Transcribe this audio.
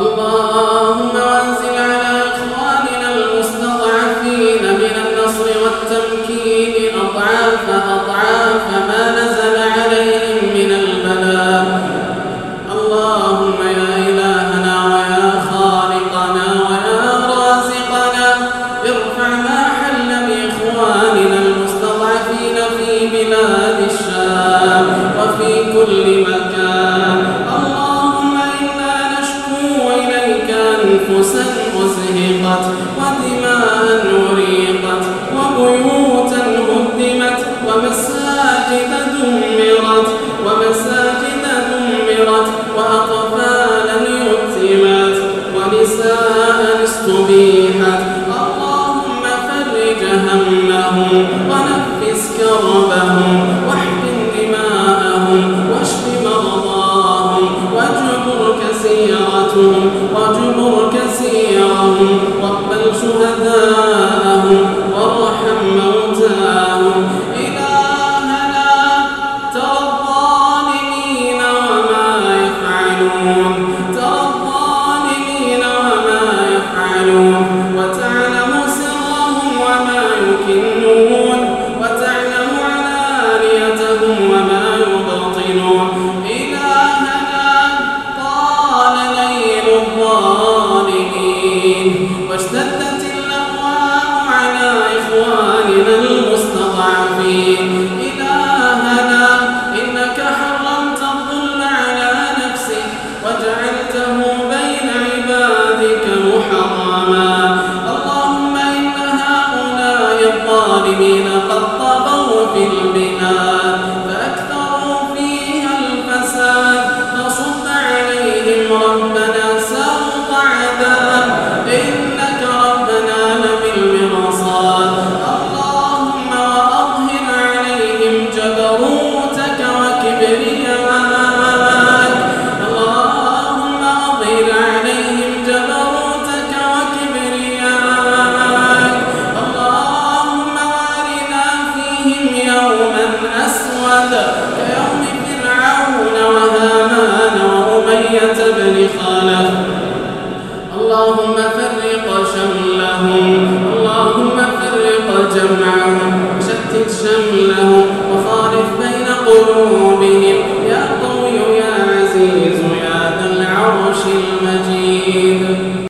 اللهم وانزل على أخواننا المستضعفين من النصر والتمكين اضعاف أضعاف ما نزل عليهم من البلاء. اللهم يا إلهنا ويا خالقنا ويا رازقنا ارفع ما حل بإخواننا المستضعفين في بلاد الشام وفي كل مكان النساء استبيحت اللهم فرج همهم ونفس كربهم واحقن دماءهم واشف مرضاهم واجبر كسيرتهم قد طغوا في البلاد آية زكريا بن اللهم فرق شملهم اللهم فرق جمعهم.